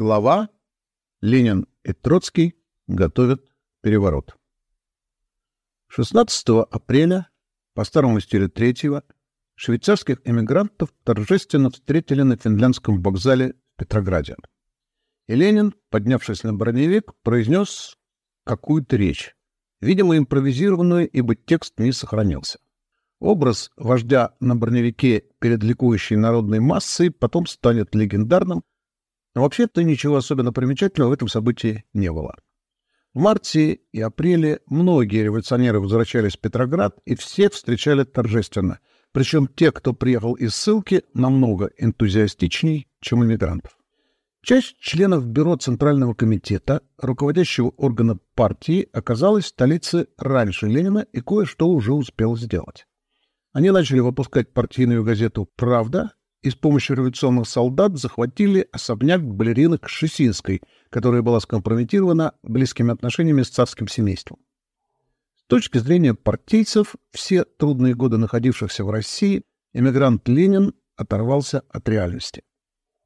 Глава «Ленин и Троцкий готовят переворот». 16 апреля по старому стилю третьего швейцарских эмигрантов торжественно встретили на финляндском вокзале в Петрограде. И Ленин, поднявшись на броневик, произнес какую-то речь, видимо, импровизированную, ибо текст не сохранился. Образ вождя на броневике перед ликующей народной массой потом станет легендарным, но вообще-то ничего особенно примечательного в этом событии не было. В марте и апреле многие революционеры возвращались в Петроград, и все встречали торжественно. Причем те, кто приехал из ссылки, намного энтузиастичней, чем иммигрантов. Часть членов Бюро Центрального комитета, руководящего органа партии, оказалась в столице раньше Ленина и кое-что уже успел сделать. Они начали выпускать партийную газету «Правда», и с помощью революционных солдат захватили особняк балерины Кшесинской, которая была скомпрометирована близкими отношениями с царским семейством. С точки зрения партийцев, все трудные годы находившихся в России, эмигрант Ленин оторвался от реальности.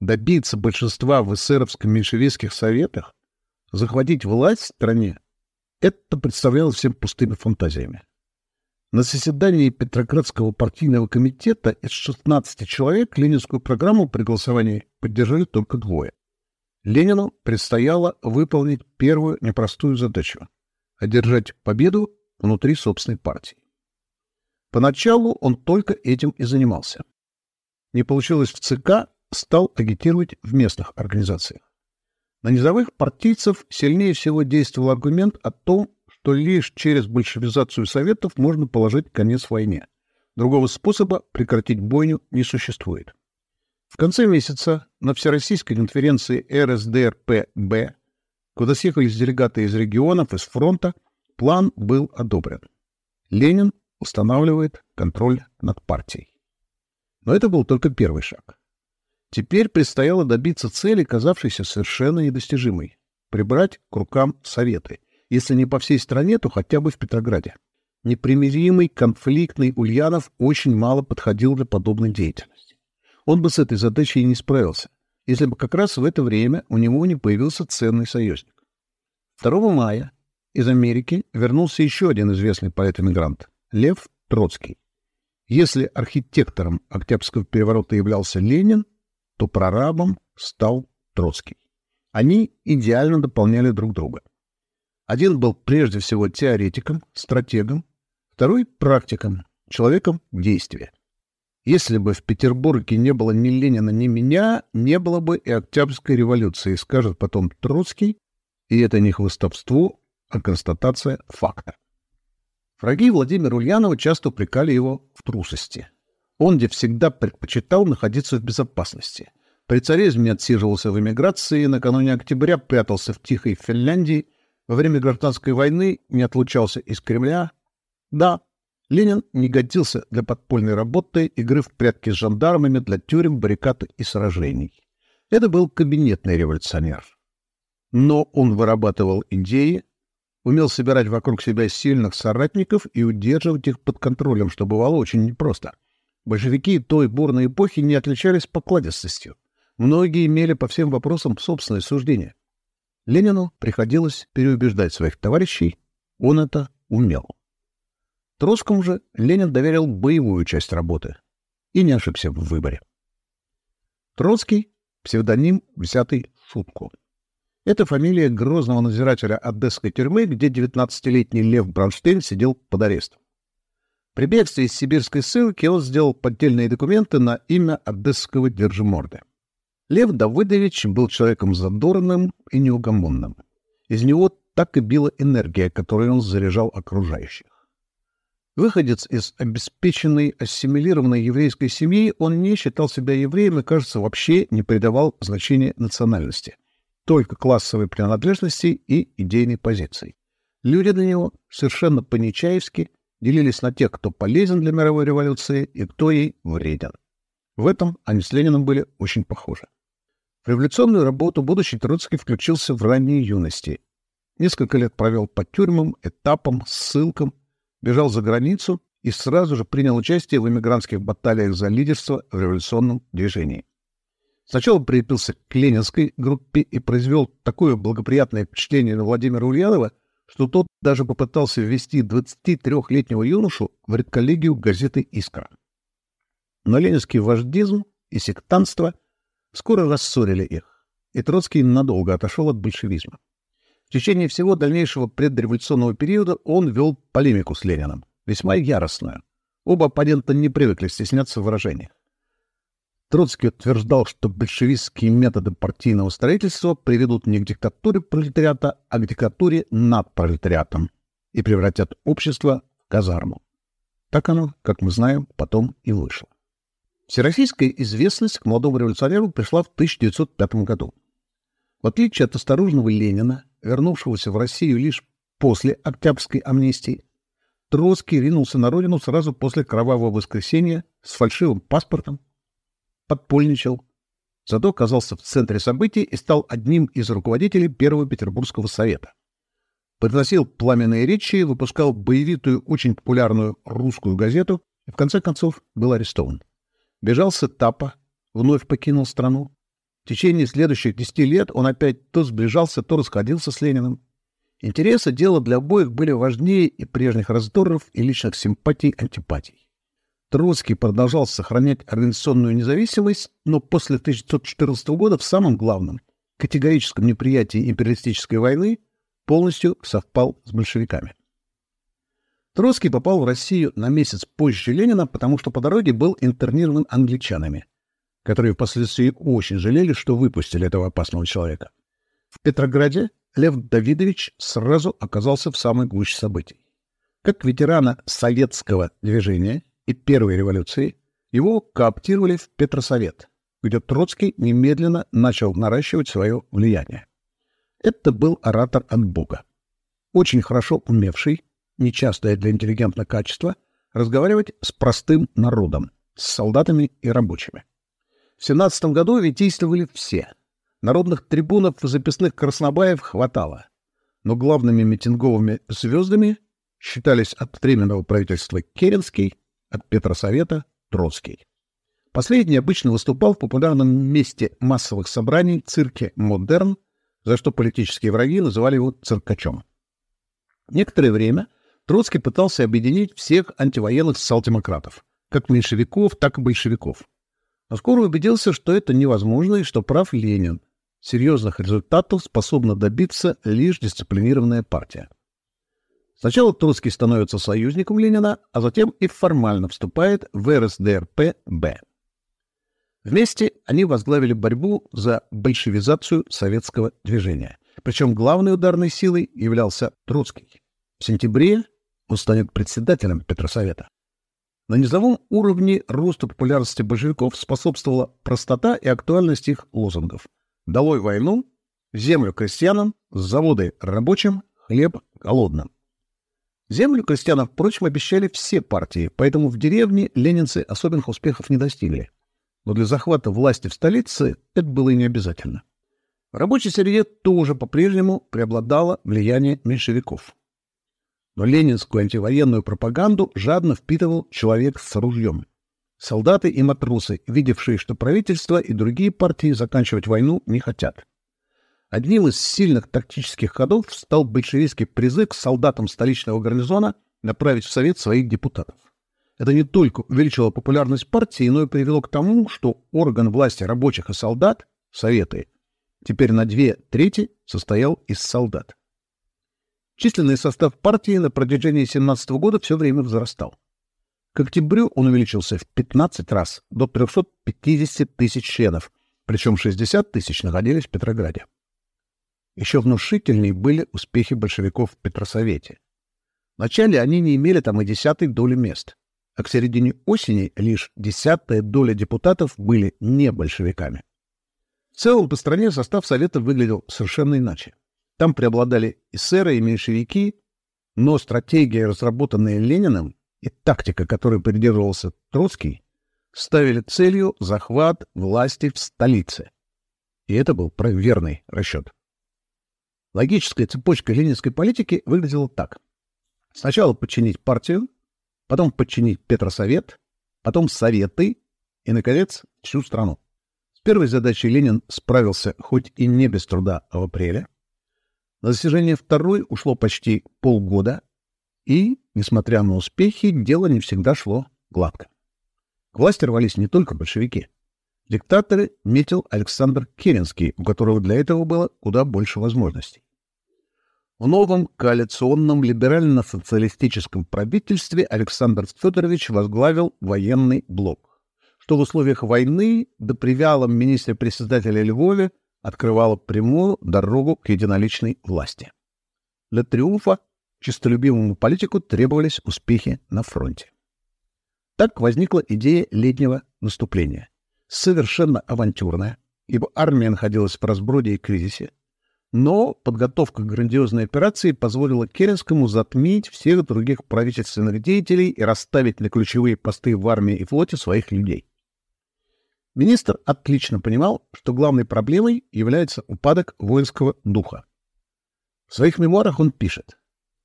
Добиться большинства в эсеровско-меньшевистских советах, захватить власть в стране — это представлялось всем пустыми фантазиями. На заседании Петроградского партийного комитета из 16 человек ленинскую программу при голосовании поддержали только двое. Ленину предстояло выполнить первую непростую задачу — одержать победу внутри собственной партии. Поначалу он только этим и занимался. Не получилось в ЦК, стал агитировать в местных организациях. На низовых партийцев сильнее всего действовал аргумент о том, что лишь через большевизацию Советов можно положить конец войне. Другого способа прекратить бойню не существует. В конце месяца на Всероссийской конференции РСДРПБ, куда съехались делегаты из регионов, из фронта, план был одобрен. Ленин устанавливает контроль над партией. Но это был только первый шаг. Теперь предстояло добиться цели, казавшейся совершенно недостижимой — прибрать к рукам Советы — если не по всей стране, то хотя бы в Петрограде. Непримиримый, конфликтный Ульянов очень мало подходил для подобной деятельности. Он бы с этой задачей и не справился, если бы как раз в это время у него не появился ценный союзник. 2 мая из Америки вернулся еще один известный поэт-эмигрант — Лев Троцкий. Если архитектором Октябрьского переворота являлся Ленин, то прорабом стал Троцкий. Они идеально дополняли друг друга. Один был прежде всего теоретиком, стратегом, второй — практиком, человеком действия. Если бы в Петербурге не было ни Ленина, ни меня, не было бы и Октябрьской революции, скажет потом Троцкий, и это не хвостовство, а констатация факта. Враги Владимира Ульянова часто упрекали его в трусости. Он где всегда предпочитал находиться в безопасности. При царизме отсиживался в эмиграции, накануне октября прятался в тихой Финляндии, во время гражданской войны не отлучался из Кремля. Да, Ленин не годился для подпольной работы, игры в прятки с жандармами, для тюрем, баррикад и сражений. Это был кабинетный революционер. Но он вырабатывал идеи, умел собирать вокруг себя сильных соратников и удерживать их под контролем, что бывало очень непросто. Большевики той бурной эпохи не отличались покладистостью. Многие имели по всем вопросам собственное суждение. Ленину приходилось переубеждать своих товарищей, он это умел. Троцкому же Ленин доверил боевую часть работы и не ошибся в выборе. Троцкий — псевдоним, взятый в шутку. Это фамилия грозного надзирателя Одесской тюрьмы, где 19-летний Лев Бронштейн сидел под арестом. При бегстве из сибирской ссылки он сделал поддельные документы на имя одесского держиморда. Лев Давыдович был человеком задорным и неугомонным. Из него так и била энергия, которой он заряжал окружающих. Выходец из обеспеченной, ассимилированной еврейской семьи, он не считал себя евреем и, кажется, вообще не придавал значения национальности, только классовой принадлежности и идейной позиции. Люди для него совершенно по-нечаевски делились на тех, кто полезен для мировой революции и кто ей вреден. В этом они с Лениным были очень похожи. В революционную работу будущий Троцкий включился в ранней юности. Несколько лет провел по тюрьмам, этапам, ссылкам, бежал за границу и сразу же принял участие в эмигрантских баталиях за лидерство в революционном движении. Сначала прилепился к ленинской группе и произвел такое благоприятное впечатление на Владимира Ульянова, что тот даже попытался ввести 23-летнего юношу в редколлегию газеты «Искра». Но ленинский вождизм и сектантство скоро рассорили их, и Троцкий надолго отошел от большевизма. В течение всего дальнейшего предреволюционного периода он вел полемику с Лениным, весьма яростную. Оба оппонента не привыкли стесняться в выражениях. Троцкий утверждал, что большевистские методы партийного строительства приведут не к диктатуре пролетариата, а к диктатуре над пролетариатом и превратят общество в казарму. Так оно, как мы знаем, потом и вышло. Всероссийская известность к молодому революционеру пришла в 1905 году. В отличие от осторожного Ленина, вернувшегося в Россию лишь после Октябрьской амнистии, Троцкий ринулся на родину сразу после Кровавого воскресенья с фальшивым паспортом, подпольничал, зато оказался в центре событий и стал одним из руководителей Первого Петербургского совета. Произносил пламенные речи, выпускал боевитую, очень популярную русскую газету и, в конце концов, был арестован. Бежал с этапа, вновь покинул страну. В течение следующих десяти лет он опять то сближался, то расходился с Лениным. Интересы дела для обоих были важнее и прежних раздоров, и личных симпатий-антипатий. Троцкий продолжал сохранять организационную независимость, но после 1914 года в самом главном, категорическом неприятии империалистической войны, полностью совпал с большевиками. Троцкий попал в Россию на месяц позже Ленина, потому что по дороге был интернирован англичанами, которые впоследствии очень жалели, что выпустили этого опасного человека. В Петрограде Лев Давидович сразу оказался в самой гуще событий. Как ветерана советского движения и первой революции, его кооптировали в Петросовет, где Троцкий немедленно начал наращивать свое влияние. Это был оратор от Бога. Очень хорошо умевший, нечастое для интеллигентного качества, разговаривать с простым народом, с солдатами и рабочими. В 17 году витийствовали все. Народных трибунов и записных краснобаев хватало. Но главными митинговыми звездами считались от Временного правительства Керенский, от Петросовета Троцкий. Последний обычно выступал в популярном месте массовых собраний цирке «Модерн», за что политические враги называли его циркачом. Некоторое время Троцкий пытался объединить всех антивоенных социал-демократов, как меньшевиков, так и большевиков. Но скоро убедился, что это невозможно и что прав Ленин. Серьезных результатов способна добиться лишь дисциплинированная партия. Сначала Троцкий становится союзником Ленина, а затем и формально вступает в РСДРП-Б. Вместе они возглавили борьбу за большевизацию советского движения. Причем главной ударной силой являлся Троцкий. В сентябре он станет председателем Петросовета. На низовом уровне росту популярности большевиков способствовала простота и актуальность их лозунгов. «Долой войну», «Землю крестьянам», «Заводы рабочим», «Хлеб голодным». Землю крестьянам, впрочем, обещали все партии, поэтому в деревне ленинцы особенных успехов не достигли. Но для захвата власти в столице это было и не обязательно. В рабочей среде тоже по-прежнему преобладало влияние меньшевиков. Но ленинскую антивоенную пропаганду жадно впитывал человек с ружьем. Солдаты и матросы, видевшие, что правительство и другие партии заканчивать войну не хотят. Одним из сильных тактических ходов стал большевистский призыв к солдатам столичного гарнизона направить в Совет своих депутатов. Это не только увеличило популярность партии, но и привело к тому, что орган власти рабочих и солдат, Советы, теперь на две трети состоял из солдат. Численный состав партии на протяжении 17 года все время возрастал. К октябрю он увеличился в 15 раз, до 350 тысяч членов, причем 60 тысяч находились в Петрограде. Еще внушительнее были успехи большевиков в Петросовете. Вначале они не имели там и десятой доли мест, а к середине осени лишь десятая доля депутатов были не большевиками. В целом по стране состав Совета выглядел совершенно иначе. Там преобладали эсеры и меньшевики, но стратегия, разработанная Лениным, и тактика, которой придерживался Троцкий, ставили целью захват власти в столице. И это был верный расчет. Логическая цепочка ленинской политики выглядела так. Сначала подчинить партию, потом подчинить Петросовет, потом Советы и, наконец, всю страну. первой задачей Ленин справился хоть и не без труда в апреле. На достижение второй ушло почти полгода, и, несмотря на успехи, дело не всегда шло гладко. К власти рвались не только большевики. Диктаторы метил Александр Керенский, у которого для этого было куда больше возможностей. В новом коалиционном либерально-социалистическом правительстве Александр Федорович возглавил военный блок, что в условиях войны да при вялом министре-председателя Львове открывало прямую дорогу к единоличной власти. Для триумфа честолюбивому политику требовались успехи на фронте. Так возникла идея летнего наступления. Совершенно авантюрная, ибо армия находилась в разброде и кризисе, но подготовка к грандиозной операции позволила Керенскому затмить всех других правительственных деятелей и расставить на ключевые посты в армии и флоте своих людей. Министр отлично понимал, что главной проблемой является упадок воинского духа. В своих мемуарах он пишет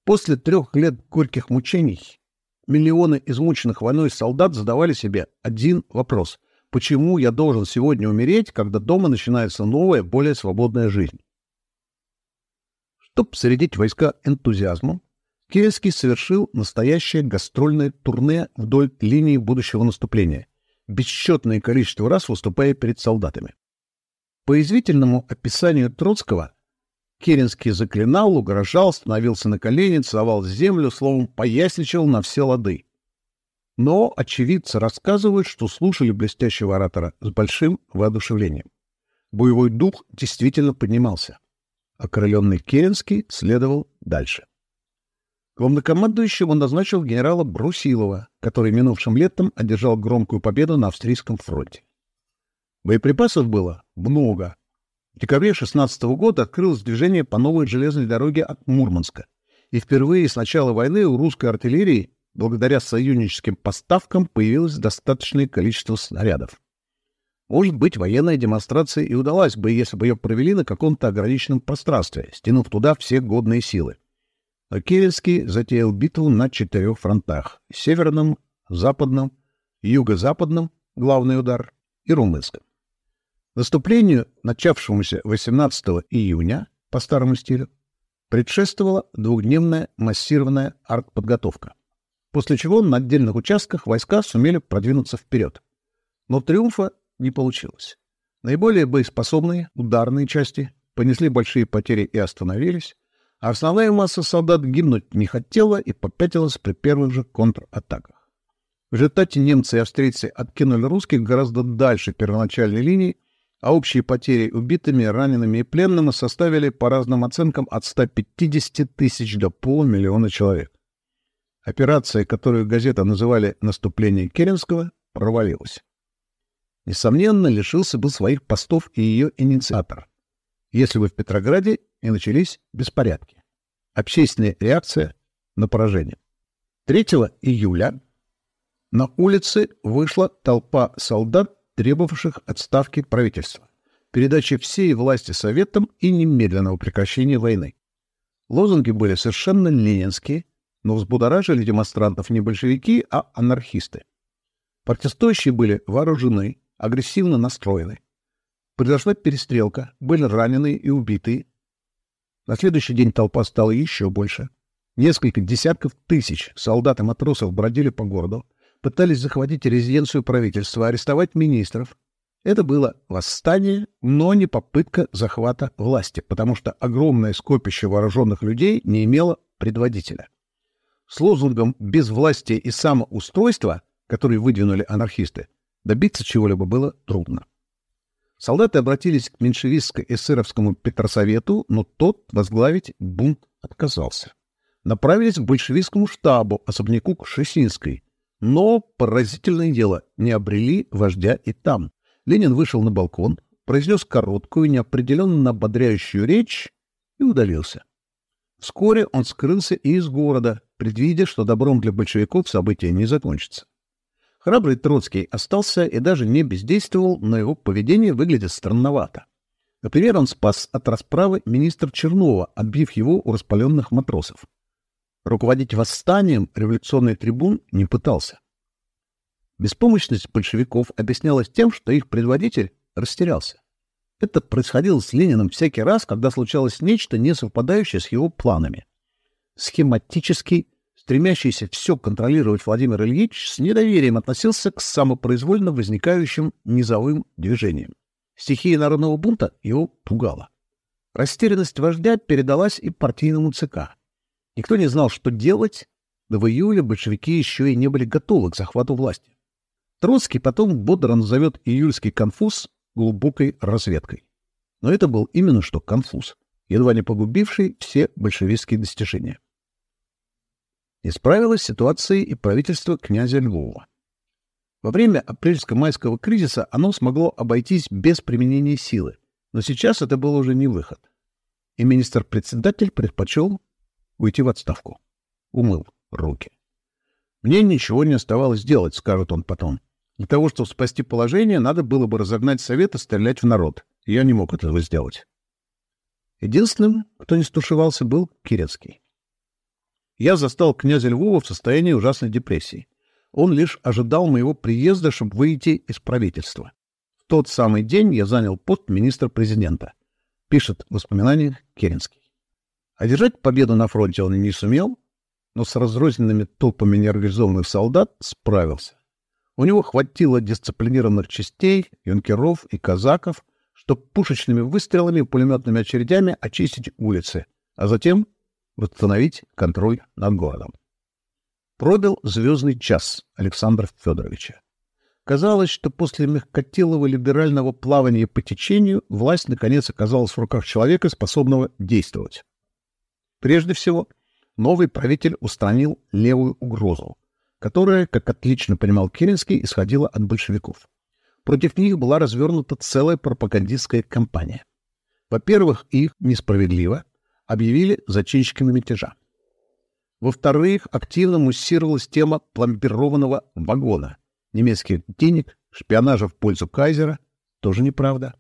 «После трех лет горьких мучений миллионы измученных войной солдат задавали себе один вопрос – почему я должен сегодня умереть, когда дома начинается новая, более свободная жизнь?» Чтобы зарядить войска энтузиазмом, Керенский совершил настоящее гастрольное турне вдоль линии будущего наступления, бесчетное количество раз выступая перед солдатами. По извительному описанию Троцкого, Керенский заклинал, угрожал, становился на колени, целовал землю, словом, поясничал на все лады. Но очевидцы рассказывают, что слушали блестящего оратора с большим воодушевлением. Боевой дух действительно поднимался. Окрыленный Керенский следовал дальше. Главнокомандующим он назначил генерала Брусилова, который минувшим летом одержал громкую победу на австрийском фронте. Боеприпасов было много. В декабре 16 года открылось движение по новой железной дороге от Мурманска. И впервые с начала войны у русской артиллерии, благодаря союзническим поставкам, появилось достаточное количество снарядов. Может быть, военная демонстрация и удалась бы, если бы ее провели на каком-то ограниченном пространстве, стянув туда все годные силы. А Керенский затеял битву на четырех фронтах — северном, западном, юго-западном, главный удар, и румынском. Наступлению, начавшемуся 18 июня по старому стилю, предшествовала двухдневная массированная артподготовка, после чего на отдельных участках войска сумели продвинуться вперед. Но триумфа не получилось. Наиболее боеспособные ударные части понесли большие потери и остановились, а основная масса солдат гибнуть не хотела и попятилась при первых же контратаках. В результате немцы и австрийцы откинули русских гораздо дальше первоначальной линии, а общие потери убитыми, ранеными и пленными составили, по разным оценкам, от 150 тысяч до полумиллиона человек. Операция, которую газета называли «наступление Керенского», провалилась несомненно, лишился бы своих постов и ее инициатор, если бы в Петрограде не начались беспорядки. Общественная реакция на поражение. 3 июля на улице вышла толпа солдат, требовавших отставки правительства, передачи всей власти Советам и немедленного прекращения войны. Лозунги были совершенно ленинские, но взбудоражили демонстрантов не большевики, а анархисты. Протестующие были вооружены, агрессивно настроены. Произошла перестрелка, были раненые и убитые. На следующий день толпа стала еще больше. Несколько десятков тысяч солдат и матросов бродили по городу, пытались захватить резиденцию правительства, арестовать министров. Это было восстание, но не попытка захвата власти, потому что огромное скопище вооруженных людей не имело предводителя. С лозунгом «безвластие и самоустройство», который выдвинули анархисты, Добиться чего-либо было трудно. Солдаты обратились к меньшевистско-эсеровскому Петросовету, но тот возглавить бунт отказался. Направились к большевистскому штабу, особняку Кшесинской. Но, поразительное дело, не обрели вождя и там. Ленин вышел на балкон, произнес короткую, неопределенно ободряющую речь и удалился. Вскоре он скрылся и из города, предвидя, что добром для большевиков события не закончится. Храбрый Троцкий остался и даже не бездействовал, но его поведение выглядит странновато. Например, он спас от расправы министра Чернова, отбив его у распаленных матросов. Руководить восстанием революционный трибун не пытался. Беспомощность большевиков объяснялась тем, что их предводитель, растерялся. Это происходило с Лениным всякий раз, когда случалось нечто, не совпадающее с его планами. Схематический, стремящийся все контролировать Владимир Ильич, с недоверием относился к самопроизвольно возникающим низовым движениям. Стихия народного бунта его пугала. Растерянность вождя передалась и партийному ЦК. Никто не знал, что делать, да в июле большевики еще и не были готовы к захвату власти. Троцкий потом бодро назовет июльский конфуз глубокой разведкой. Но это был именно что конфуз, едва не погубивший все большевистские достижения. Исправилась ситуация и правительство князя Львова. Во время апрельско-майского кризиса оно смогло обойтись без применения силы, но сейчас это был уже не выход. И министр-председатель предпочел уйти в отставку. Умыл руки. «Мне ничего не оставалось делать», — скажет он потом. Для того, чтобы спасти положение, надо было бы разогнать совет и стрелять в народ. Я не мог этого сделать. Единственным, кто не стушевался, был Кирецкий. Я застал князя Львова в состоянии ужасной депрессии. Он лишь ожидал моего приезда, чтобы выйти из правительства. В тот самый день я занял пост министра-президента. Пишет в воспоминаниях Керенский. Одержать победу на фронте он не сумел, но с разрозненными толпами неорганизованных солдат справился. У него хватило дисциплинированных частей, юнкеров и казаков, чтобы пушечными выстрелами и пулеметными очередями очистить улицы, а затем восстановить контроль над городом. Пробил звездный час Александра Федоровича. Казалось, что после мягкотелого либерального плавания по течению власть наконец оказалась в руках человека, способного действовать. Прежде всего, новый правитель устранил левую угрозу которая, как отлично понимал Керенский, исходила от большевиков. Против них была развернута целая пропагандистская кампания. Во-первых, их несправедливо объявили зачинщиками мятежа. Во-вторых, активно муссировалась тема пломбированного вагона. Немецких денег, шпионажа в пользу кайзера — тоже неправда.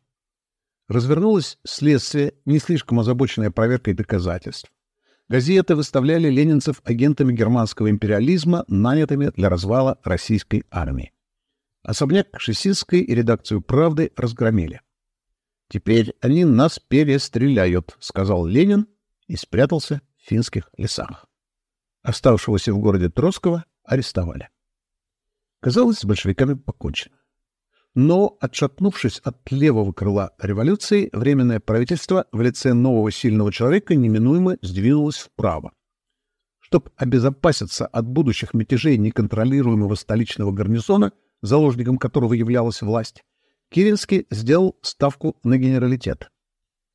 Развернулось следствие, не слишком озабоченное проверкой доказательств. Газеты выставляли ленинцев агентами германского империализма, нанятыми для развала российской армии. Особняк Шесинской и редакцию «Правды» разгромили. «Теперь они нас перестреляют», — сказал Ленин и спрятался в финских лесах. Оставшегося в городе Троцкого арестовали. Казалось, с большевиками покончено. Но, отшатнувшись от левого крыла революции, Временное правительство в лице нового сильного человека неминуемо сдвинулось вправо. Чтобы обезопаситься от будущих мятежей неконтролируемого столичного гарнизона, заложником которого являлась власть, Киринский сделал ставку на генералитет.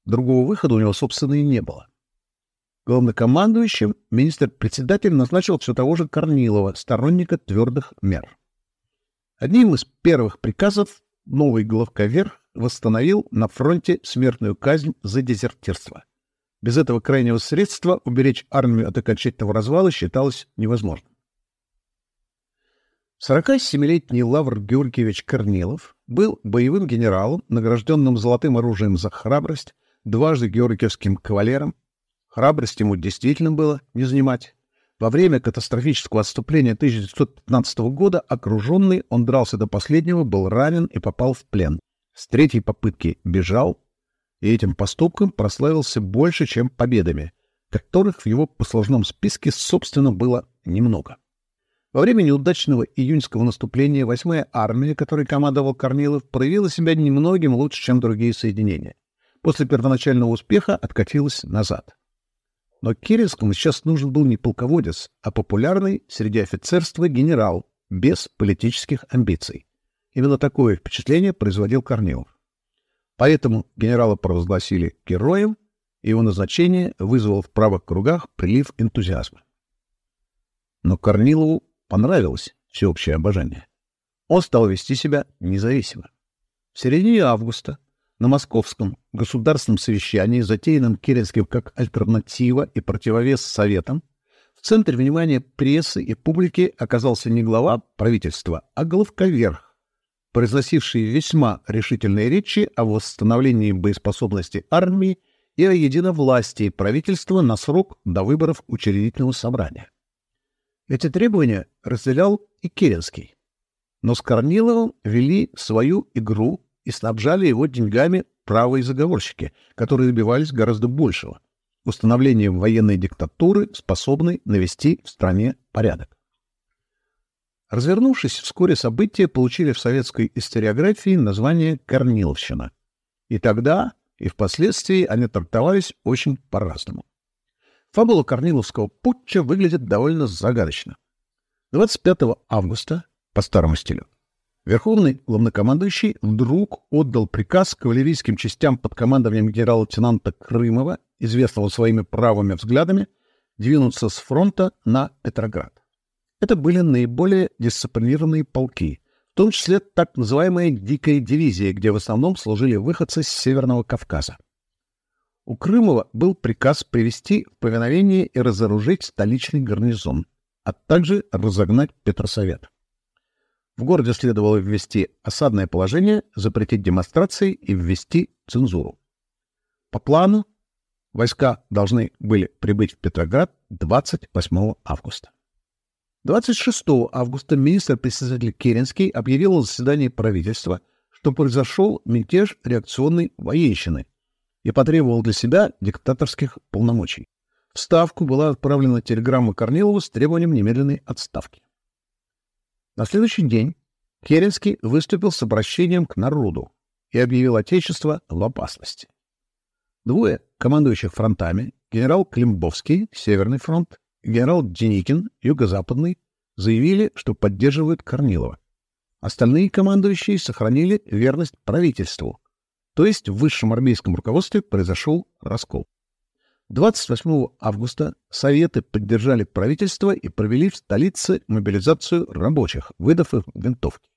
Другого выхода у него, собственно, и не было. Главнокомандующим министр-председатель назначил все того же Корнилова, сторонника твердых мер. Одним из первых приказов новый главковер восстановил на фронте смертную казнь за дезертирство. Без этого крайнего средства уберечь армию от окончательного развала считалось невозможным. 47-летний Лавр Георгиевич Корнилов был боевым генералом, награжденным золотым оружием за храбрость, дважды георгиевским кавалером. Храбрость ему действительно было не занимать. Во время катастрофического отступления 1915 года, окруженный, он дрался до последнего, был ранен и попал в плен. С третьей попытки бежал, и этим поступком прославился больше, чем победами, которых в его послужном списке, собственно, было немного. Во время неудачного июньского наступления 8-я армия, которой командовал Корнилов, проявила себя немногим лучше, чем другие соединения. После первоначального успеха откатилась назад. Но Керенскому сейчас нужен был не полководец, а популярный среди офицерства генерал, без политических амбиций. Именно такое впечатление производил Корнилов. Поэтому генерала провозгласили героем, и его назначение вызвало в правых кругах прилив энтузиазма. Но Корнилову понравилось всеобщее обожание. Он стал вести себя независимо. В середине августа на Московском государственном совещании, затеянном Керенским как альтернатива и противовес Советам, в центре внимания прессы и публики оказался не глава правительства, а главковерх, произносивший весьма решительные речи о восстановлении боеспособности армии и о единовластии правительства на срок до выборов учредительного собрания. Эти требования разделял и Керенский. Но с Корниловым вели свою игру и снабжали его деньгами правые заговорщики, которые добивались гораздо большего — установления военной диктатуры, способной навести в стране порядок. Развернувшись, вскоре события получили в советской историографии название «Корниловщина». И тогда, и впоследствии они трактовались очень по-разному. Фабула Корниловского путча выглядит довольно загадочно. 25 августа, по старому стилю, Верховный главнокомандующий вдруг отдал приказ кавалерийским частям под командованием генерала-лейтенанта Крымова, известного своими правыми взглядами, двинуться с фронта на Петроград. Это были наиболее дисциплинированные полки, в том числе так называемая «дикая дивизия», где в основном служили выходцы с Северного Кавказа. У Крымова был приказ привести в повиновение и разоружить столичный гарнизон, а также разогнать Петросовет. В городе следовало ввести осадное положение, запретить демонстрации и ввести цензуру. По плану войска должны были прибыть в Петроград 28 августа. 26 августа министр-председатель Керенский объявил о заседании правительства, что произошел мятеж реакционной военщины и потребовал для себя диктаторских полномочий. В Ставку была отправлена телеграмма Корнилову с требованием немедленной отставки. На следующий день Керенский выступил с обращением к народу и объявил Отечество в опасности. Двое командующих фронтами, генерал Климбовский, Северный фронт, генерал Деникин, юго-западный, заявили, что поддерживают Корнилова. Остальные командующие сохранили верность правительству, то есть в высшем армейском руководстве произошел раскол. 28 августа Советы поддержали правительство и провели в столице мобилизацию рабочих, выдав их винтовки.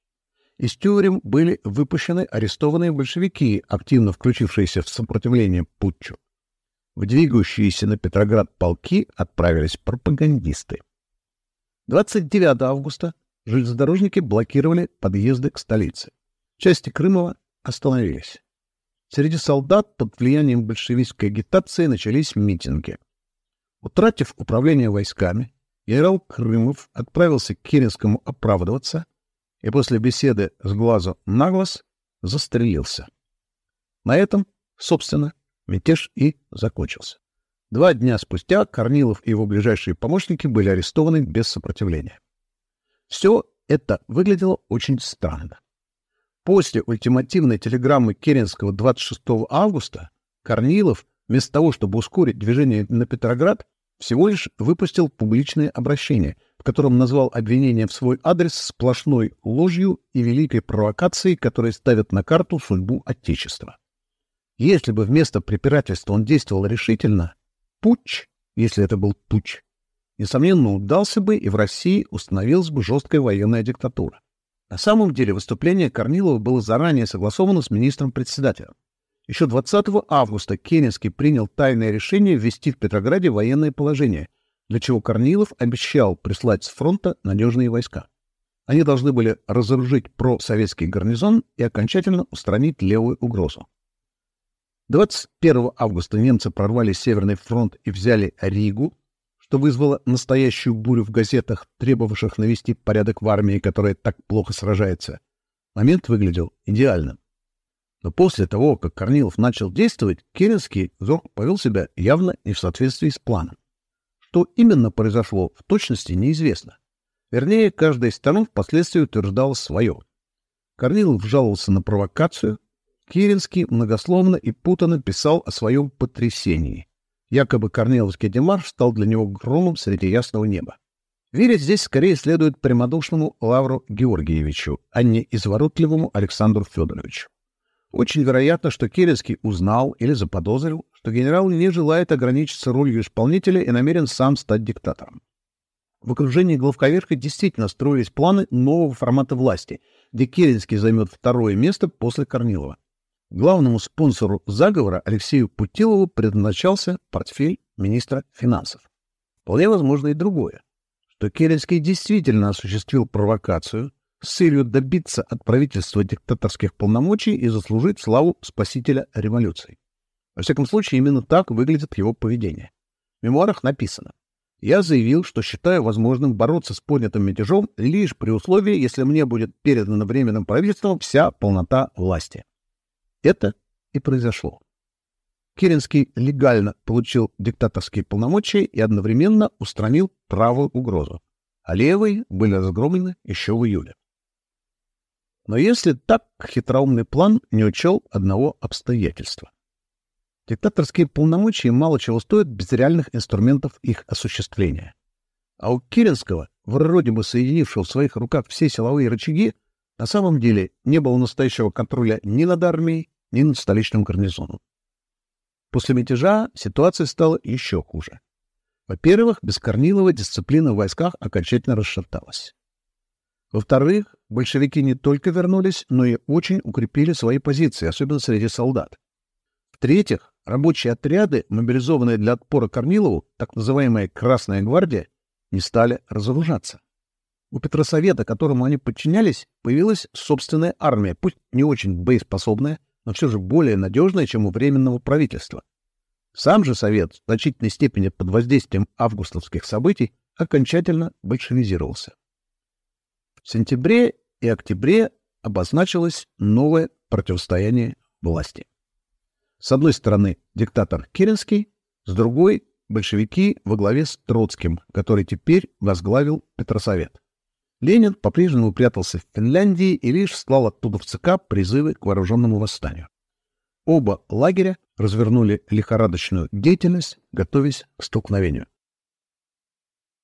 Из тюрем были выпущены арестованные большевики, активно включившиеся в сопротивление путчу. В двигающиеся на Петроград полки отправились пропагандисты. 29 августа железнодорожники блокировали подъезды к столице. Части Крымова остановились. Среди солдат под влиянием большевистской агитации начались митинги. Утратив управление войсками, генерал Крымов отправился к Керенскому оправдываться и после беседы с глазу на глаз застрелился. На этом, собственно, Мятеж и закончился. Два дня спустя Корнилов и его ближайшие помощники были арестованы без сопротивления. Все это выглядело очень странно. После ультимативной телеграммы Керенского 26 августа Корнилов, вместо того, чтобы ускорить движение на Петроград, всего лишь выпустил публичное обращение, в котором назвал обвинение в свой адрес сплошной ложью и великой провокацией, которые ставят на карту судьбу Отечества. Если бы вместо препирательства он действовал решительно, путч, если это был путч, несомненно, удался бы и в России установилась бы жесткая военная диктатура. На самом деле выступление Корнилова было заранее согласовано с министром-председателем. Еще 20 августа Керенский принял тайное решение ввести в Петрограде военное положение, для чего Корнилов обещал прислать с фронта надежные войска. Они должны были разоружить просоветский гарнизон и окончательно устранить левую угрозу. 21 августа немцы прорвали Северный фронт и взяли Ригу, что вызвало настоящую бурю в газетах, требовавших навести порядок в армии, которая так плохо сражается. Момент выглядел идеальным. Но после того, как Корнилов начал действовать, Керенский вдруг повел себя явно не в соответствии с планом. Что именно произошло, в точности неизвестно. Вернее, каждая из сторон впоследствии утверждала свое. Корнилов жаловался на провокацию, Керенский многословно и путанно писал о своем потрясении. Якобы Корниловский демарш стал для него громом среди ясного неба. Верить здесь скорее следует прямодушному Лавру Георгиевичу, а не изворотливому Александру Федоровичу. Очень вероятно, что Керенский узнал или заподозрил, что генерал не желает ограничиться ролью исполнителя и намерен сам стать диктатором. В окружении главковерха действительно строились планы нового формата власти, где Керенский займет второе место после Корнилова. Главному спонсору заговора Алексею Путилову предназначался портфель министра финансов. Вполне возможно и другое, что Керенский действительно осуществил провокацию с целью добиться от правительства диктаторских полномочий и заслужить славу спасителя революции. Во всяком случае, именно так выглядит его поведение. В мемуарах написано «Я заявил, что считаю возможным бороться с поднятым мятежом лишь при условии, если мне будет передана временным правительством вся полнота власти». Это и произошло. Керенский легально получил диктаторские полномочия и одновременно устранил правую угрозу, а левые были разгромлены еще в июле. Но если так, хитроумный план не учел одного обстоятельства. Диктаторские полномочия мало чего стоят без реальных инструментов их осуществления. А у Керенского, вроде бы соединившего в своих руках все силовые рычаги, на самом деле не было настоящего контроля ни над армией, ни над столичным гарнизоном. После мятежа ситуация стала еще хуже. Во-первых, без Корнилова дисциплина в войсках окончательно расшаталась. Во-вторых, большевики не только вернулись, но и очень укрепили свои позиции, особенно среди солдат. В-третьих, рабочие отряды, мобилизованные для отпора Корнилову, так называемая «Красная гвардия», не стали разоружаться. У Петросовета, которому они подчинялись, появилась собственная армия, пусть не очень боеспособная, но все же более надежная, чем у Временного правительства. Сам же Совет в значительной степени под воздействием августовских событий окончательно большевизировался. В сентябре и октябре обозначилось новое противостояние власти. С одной стороны диктатор Керенский, с другой — большевики во главе с Троцким, который теперь возглавил Петросовет. Ленин по-прежнему прятался в Финляндии и лишь слал оттуда в ЦК призывы к вооруженному восстанию. Оба лагеря развернули лихорадочную деятельность, готовясь к столкновению.